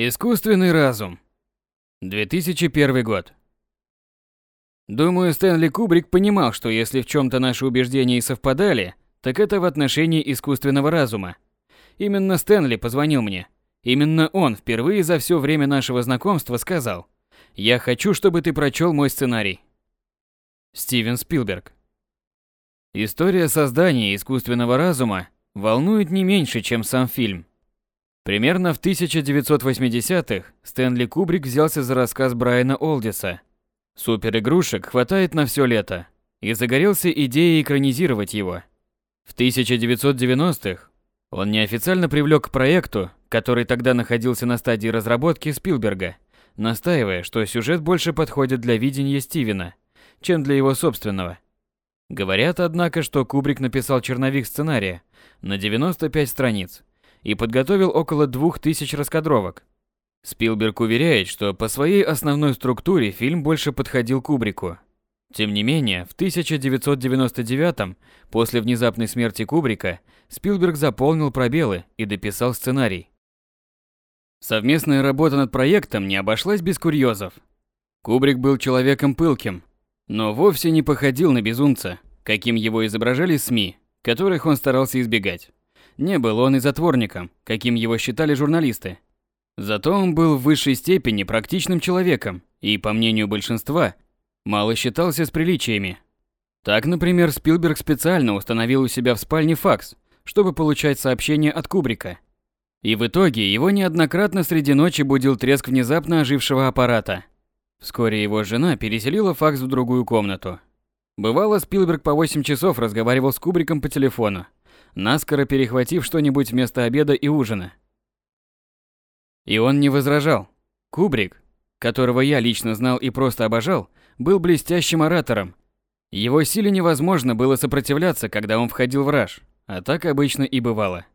Искусственный разум. 2001 год. Думаю, Стэнли Кубрик понимал, что если в чем-то наши убеждения и совпадали, так это в отношении искусственного разума. Именно Стэнли позвонил мне. Именно он впервые за все время нашего знакомства сказал «Я хочу, чтобы ты прочел мой сценарий». Стивен Спилберг. История создания искусственного разума волнует не меньше, чем сам фильм. Примерно в 1980-х Стэнли Кубрик взялся за рассказ Брайана Олдиса. Суперигрушек хватает на все лето, и загорелся идеей экранизировать его. В 1990-х он неофициально привлек к проекту, который тогда находился на стадии разработки Спилберга, настаивая, что сюжет больше подходит для видения Стивена, чем для его собственного. Говорят, однако, что Кубрик написал черновик сценария на 95 страниц, и подготовил около двух тысяч раскадровок. Спилберг уверяет, что по своей основной структуре фильм больше подходил Кубрику. Тем не менее, в 1999 после внезапной смерти Кубрика, Спилберг заполнил пробелы и дописал сценарий. Совместная работа над проектом не обошлась без курьезов. Кубрик был человеком пылким, но вовсе не походил на безумца, каким его изображали СМИ, которых он старался избегать. Не был он и затворником, каким его считали журналисты. Зато он был в высшей степени практичным человеком и, по мнению большинства, мало считался с приличиями. Так, например, Спилберг специально установил у себя в спальне факс, чтобы получать сообщения от Кубрика. И в итоге его неоднократно среди ночи будил треск внезапно ожившего аппарата. Вскоре его жена переселила факс в другую комнату. Бывало, Спилберг по 8 часов разговаривал с Кубриком по телефону, наскоро перехватив что-нибудь вместо обеда и ужина. И он не возражал. Кубрик, которого я лично знал и просто обожал, был блестящим оратором. Его силе невозможно было сопротивляться, когда он входил в раж, а так обычно и бывало.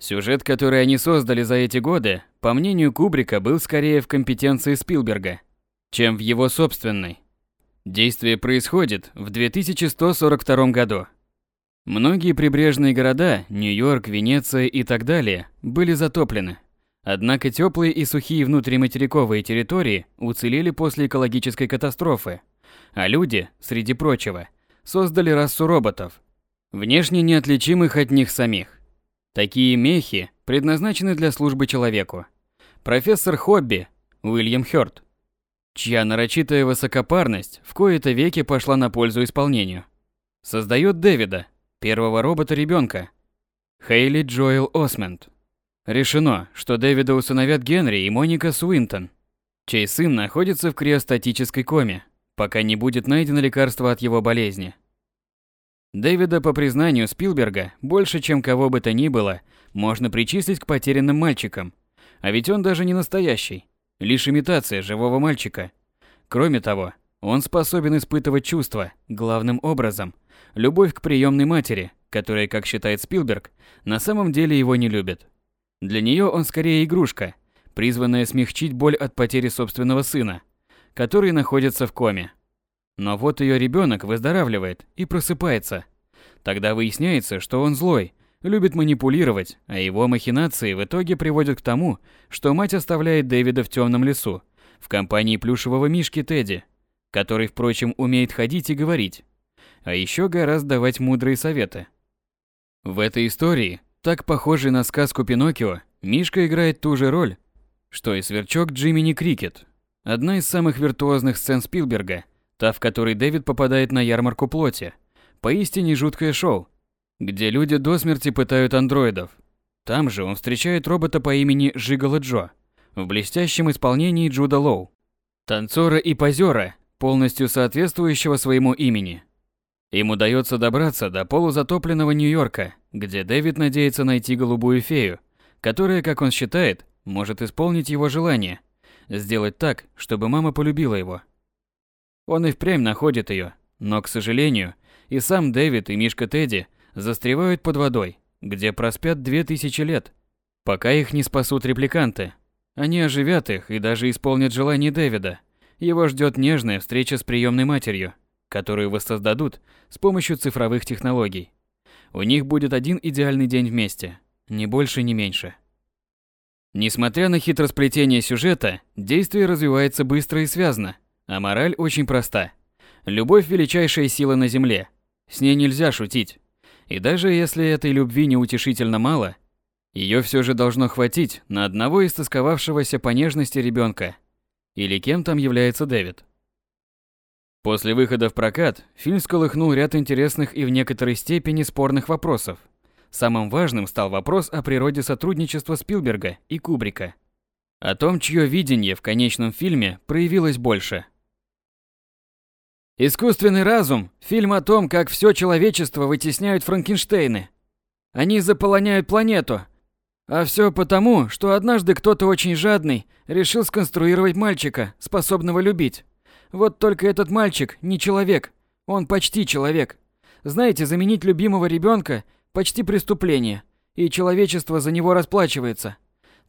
Сюжет, который они создали за эти годы, по мнению Кубрика, был скорее в компетенции Спилберга, чем в его собственной. Действие происходит в 2142 году, Многие прибрежные города, Нью-Йорк, Венеция и так далее, были затоплены. Однако теплые и сухие внутриматериковые территории уцелели после экологической катастрофы, а люди, среди прочего, создали расу роботов, внешне неотличимых от них самих. Такие мехи предназначены для службы человеку. Профессор Хобби, Уильям Хёрд, чья нарочитая высокопарность в кои-то веки пошла на пользу исполнению, создает Дэвида, первого робота-ребенка. Хейли Джоэл Осмонд. Решено, что Дэвида усыновят Генри и Моника Суинтон, чей сын находится в криостатической коме, пока не будет найдено лекарство от его болезни. Дэвида, по признанию Спилберга, больше, чем кого бы то ни было, можно причислить к потерянным мальчикам. А ведь он даже не настоящий, лишь имитация живого мальчика. Кроме того, он способен испытывать чувства, главным образом, любовь к приемной матери, которая, как считает Спилберг, на самом деле его не любит. Для нее он скорее игрушка, призванная смягчить боль от потери собственного сына, который находится в коме. Но вот ее ребенок выздоравливает и просыпается. Тогда выясняется, что он злой, любит манипулировать, а его махинации в итоге приводят к тому, что мать оставляет Дэвида в темном лесу, в компании плюшевого мишки Тедди, который, впрочем, умеет ходить и говорить а еще гораздо давать мудрые советы. В этой истории, так похожей на сказку Пиноккио, Мишка играет ту же роль, что и сверчок Джимини Крикет. Одна из самых виртуозных сцен Спилберга, та, в которой Дэвид попадает на ярмарку плоти. Поистине жуткое шоу, где люди до смерти пытают андроидов. Там же он встречает робота по имени Жигала Джо, в блестящем исполнении Джуда Лоу. Танцора и позера, полностью соответствующего своему имени. Им удается добраться до полузатопленного Нью-Йорка, где Дэвид надеется найти голубую фею, которая, как он считает, может исполнить его желание, сделать так, чтобы мама полюбила его. Он и впрямь находит ее, но, к сожалению, и сам Дэвид, и Мишка Тедди застревают под водой, где проспят две тысячи лет, пока их не спасут репликанты. Они оживят их и даже исполнят желание Дэвида. Его ждет нежная встреча с приемной матерью – которую воссоздадут с помощью цифровых технологий. У них будет один идеальный день вместе, ни больше, ни меньше. Несмотря на хитросплетение сюжета, действие развивается быстро и связно, а мораль очень проста. Любовь – величайшая сила на Земле. С ней нельзя шутить. И даже если этой любви неутешительно мало, ее все же должно хватить на одного истосковавшегося по нежности ребенка. Или кем там является Дэвид. После выхода в прокат фильм сколыхнул ряд интересных и в некоторой степени спорных вопросов. Самым важным стал вопрос о природе сотрудничества Спилберга и Кубрика. О том, чье видение в конечном фильме проявилось больше. Искусственный разум – фильм о том, как все человечество вытесняют Франкенштейны. Они заполоняют планету. А все потому, что однажды кто-то очень жадный решил сконструировать мальчика, способного любить. Вот только этот мальчик не человек, он почти человек. Знаете, заменить любимого ребенка почти преступление, и человечество за него расплачивается.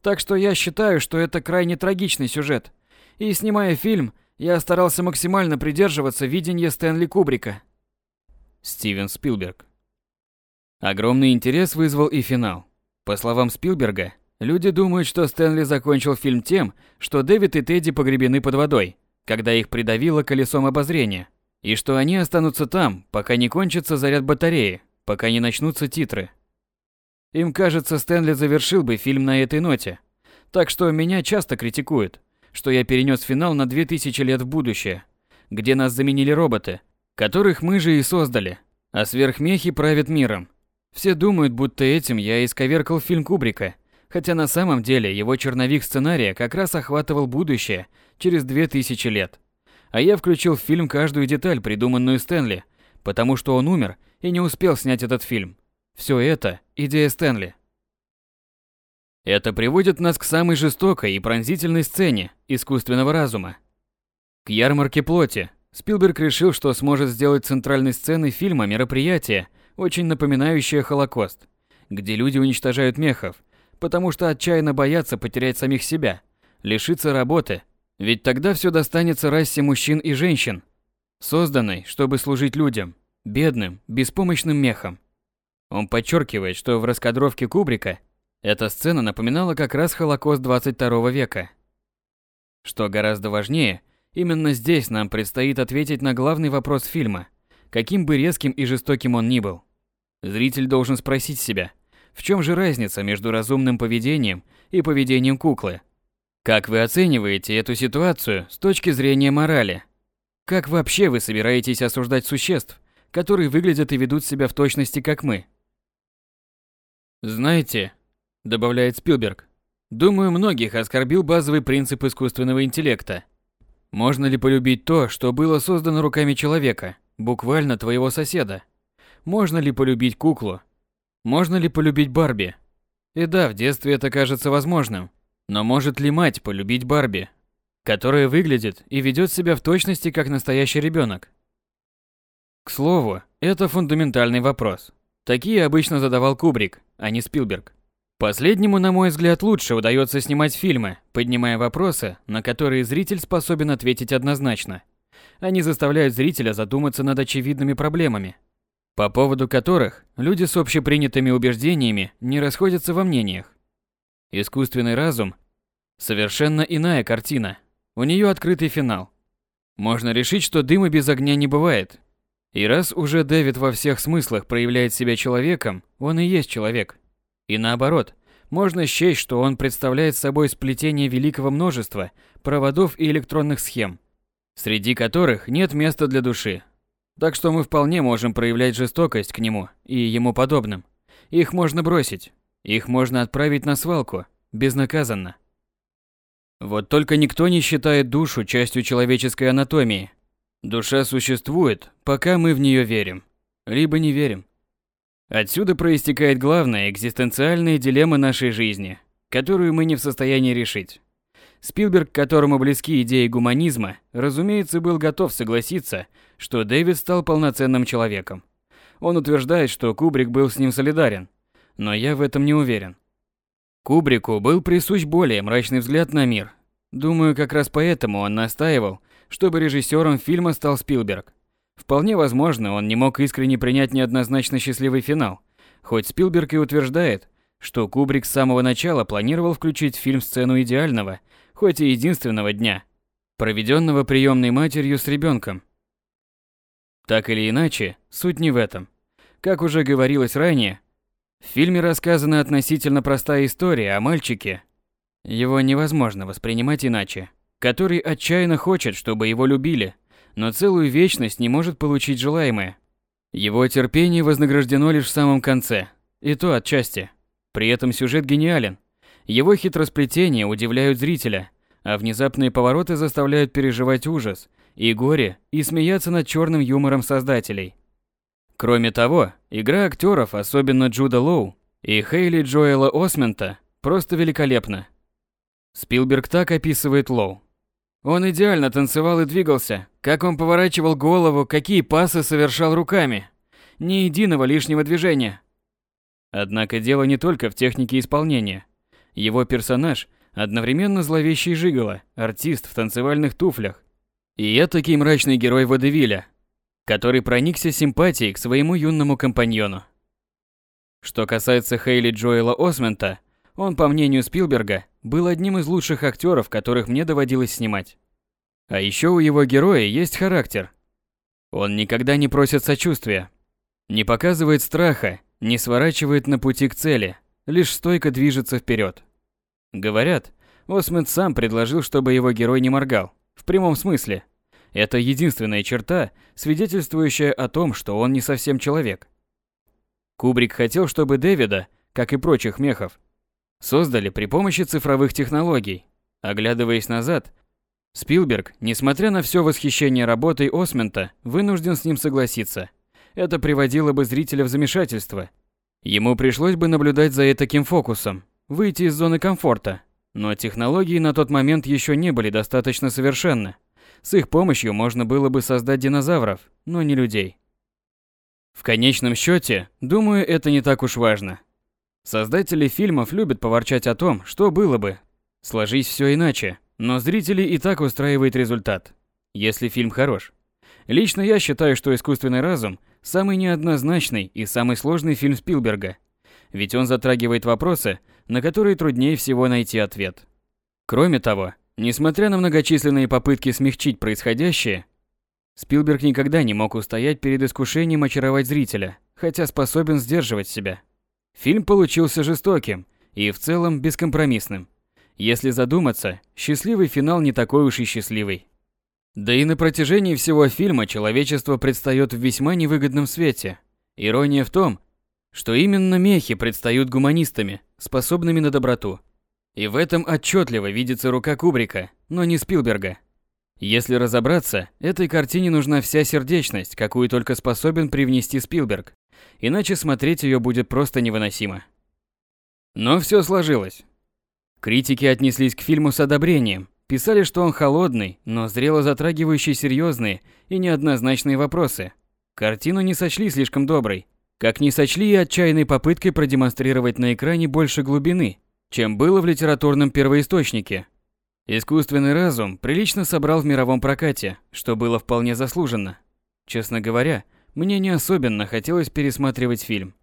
Так что я считаю, что это крайне трагичный сюжет. И снимая фильм, я старался максимально придерживаться видения Стэнли Кубрика. Стивен Спилберг. Огромный интерес вызвал и финал. По словам Спилберга, люди думают, что Стэнли закончил фильм тем, что Дэвид и Тедди погребены под водой, когда их придавило колесом обозрения, и что они останутся там, пока не кончится заряд батареи, пока не начнутся титры. Им кажется, Стэнли завершил бы фильм на этой ноте. Так что меня часто критикуют, что я перенес финал на 2000 лет в будущее, где нас заменили роботы, которых мы же и создали, а сверхмехи правят миром. Все думают, будто этим я исковеркал фильм Кубрика, хотя на самом деле его черновик сценария как раз охватывал будущее через 2000 лет. А я включил в фильм каждую деталь, придуманную Стэнли, потому что он умер и не успел снять этот фильм. Все это – идея Стэнли. Это приводит нас к самой жестокой и пронзительной сцене искусственного разума. К ярмарке плоти Спилберг решил, что сможет сделать центральной сценой фильма мероприятие, очень напоминающее Холокост, где люди уничтожают мехов, потому что отчаянно боятся потерять самих себя, лишиться работы, ведь тогда все достанется расе мужчин и женщин, созданной, чтобы служить людям, бедным, беспомощным мехам. Он подчеркивает, что в раскадровке Кубрика эта сцена напоминала как раз Холокост 22 века. Что гораздо важнее, именно здесь нам предстоит ответить на главный вопрос фильма, каким бы резким и жестоким он ни был. Зритель должен спросить себя, в чем же разница между разумным поведением и поведением куклы? Как вы оцениваете эту ситуацию с точки зрения морали? Как вообще вы собираетесь осуждать существ, которые выглядят и ведут себя в точности как мы? Знаете, добавляет Спилберг, думаю, многих оскорбил базовый принцип искусственного интеллекта. Можно ли полюбить то, что было создано руками человека, буквально твоего соседа? Можно ли полюбить куклу? Можно ли полюбить Барби? И да, в детстве это кажется возможным. Но может ли мать полюбить Барби, которая выглядит и ведет себя в точности как настоящий ребенок? К слову, это фундаментальный вопрос. Такие обычно задавал Кубрик, а не Спилберг. Последнему, на мой взгляд, лучше удается снимать фильмы, поднимая вопросы, на которые зритель способен ответить однозначно. Они заставляют зрителя задуматься над очевидными проблемами, по поводу которых люди с общепринятыми убеждениями не расходятся во мнениях. Искусственный разум – совершенно иная картина. У нее открытый финал. Можно решить, что дыма без огня не бывает, и раз уже Дэвид во всех смыслах проявляет себя человеком, он и есть человек. И наоборот, можно счесть, что он представляет собой сплетение великого множества проводов и электронных схем, среди которых нет места для души. Так что мы вполне можем проявлять жестокость к нему и ему подобным. Их можно бросить, их можно отправить на свалку, безнаказанно. Вот только никто не считает душу частью человеческой анатомии – Душа существует, пока мы в нее верим, либо не верим. Отсюда проистекает главная экзистенциальная дилемма нашей жизни, которую мы не в состоянии решить. Спилберг, которому близки идеи гуманизма, разумеется, был готов согласиться, что Дэвид стал полноценным человеком. Он утверждает, что Кубрик был с ним солидарен, но я в этом не уверен. Кубрику был присущ более мрачный взгляд на мир. Думаю, как раз поэтому он настаивал, чтобы режиссером фильма стал Спилберг. Вполне возможно, он не мог искренне принять неоднозначно счастливый финал, хоть Спилберг и утверждает, что Кубрик с самого начала планировал включить в фильм сцену идеального, хоть и единственного дня, проведенного приемной матерью с ребенком. Так или иначе, суть не в этом. Как уже говорилось ранее, в фильме рассказана относительно простая история о мальчике. Его невозможно воспринимать иначе, который отчаянно хочет, чтобы его любили, но целую вечность не может получить желаемое. Его терпение вознаграждено лишь в самом конце, и то отчасти. При этом сюжет гениален. Его хитросплетения удивляют зрителя, а внезапные повороты заставляют переживать ужас и горе и смеяться над черным юмором создателей. Кроме того, игра актеров, особенно Джуда Лоу и Хейли Джоэла Осмента, просто великолепна. Спилберг так описывает Лоу. Он идеально танцевал и двигался, как он поворачивал голову, какие пасы совершал руками. Ни единого лишнего движения. Однако дело не только в технике исполнения. Его персонаж одновременно зловещий жигало, артист в танцевальных туфлях. И этакий мрачный герой Водевиля, который проникся симпатией к своему юному компаньону. Что касается Хейли Джоэла Осмента, он, по мнению Спилберга, был одним из лучших актеров, которых мне доводилось снимать. А еще у его героя есть характер. Он никогда не просит сочувствия, не показывает страха, не сворачивает на пути к цели, лишь стойко движется вперед. Говорят, Осмент сам предложил, чтобы его герой не моргал, в прямом смысле – это единственная черта, свидетельствующая о том, что он не совсем человек. Кубрик хотел, чтобы Дэвида, как и прочих мехов, создали при помощи цифровых технологий. Оглядываясь назад, Спилберг, несмотря на все восхищение работой Осмента, вынужден с ним согласиться. Это приводило бы зрителя в замешательство. Ему пришлось бы наблюдать за таким фокусом, выйти из зоны комфорта. Но технологии на тот момент еще не были достаточно совершенны. С их помощью можно было бы создать динозавров, но не людей. В конечном счете, думаю, это не так уж важно. Создатели фильмов любят поворчать о том, что было бы. Сложись все иначе, но зрители и так устраивает результат, если фильм хорош. Лично я считаю, что «Искусственный разум» – самый неоднозначный и самый сложный фильм Спилберга. Ведь он затрагивает вопросы, на которые труднее всего найти ответ. Кроме того, Несмотря на многочисленные попытки смягчить происходящее, Спилберг никогда не мог устоять перед искушением очаровать зрителя, хотя способен сдерживать себя. Фильм получился жестоким и в целом бескомпромиссным. Если задуматься, счастливый финал не такой уж и счастливый. Да и на протяжении всего фильма человечество предстает в весьма невыгодном свете. Ирония в том, что именно мехи предстают гуманистами, способными на доброту, и в этом отчетливо видится рука Кубрика, но не Спилберга. Если разобраться, этой картине нужна вся сердечность, какую только способен привнести Спилберг, иначе смотреть ее будет просто невыносимо. Но все сложилось. Критики отнеслись к фильму с одобрением, писали, что он холодный, но зрело затрагивающий серьезные и неоднозначные вопросы. Картину не сочли слишком доброй, как не сочли и отчаянной попыткой продемонстрировать на экране больше глубины чем было в литературном первоисточнике. Искусственный разум прилично собрал в мировом прокате, что было вполне заслуженно. Честно говоря, мне не особенно хотелось пересматривать фильм,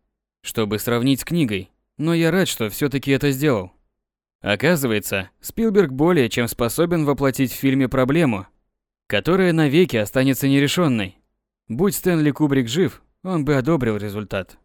чтобы сравнить с книгой, но я рад, что все таки это сделал. Оказывается, Спилберг более чем способен воплотить в фильме проблему, которая навеки останется нерешенной. Будь Стэнли Кубрик жив, он бы одобрил результат.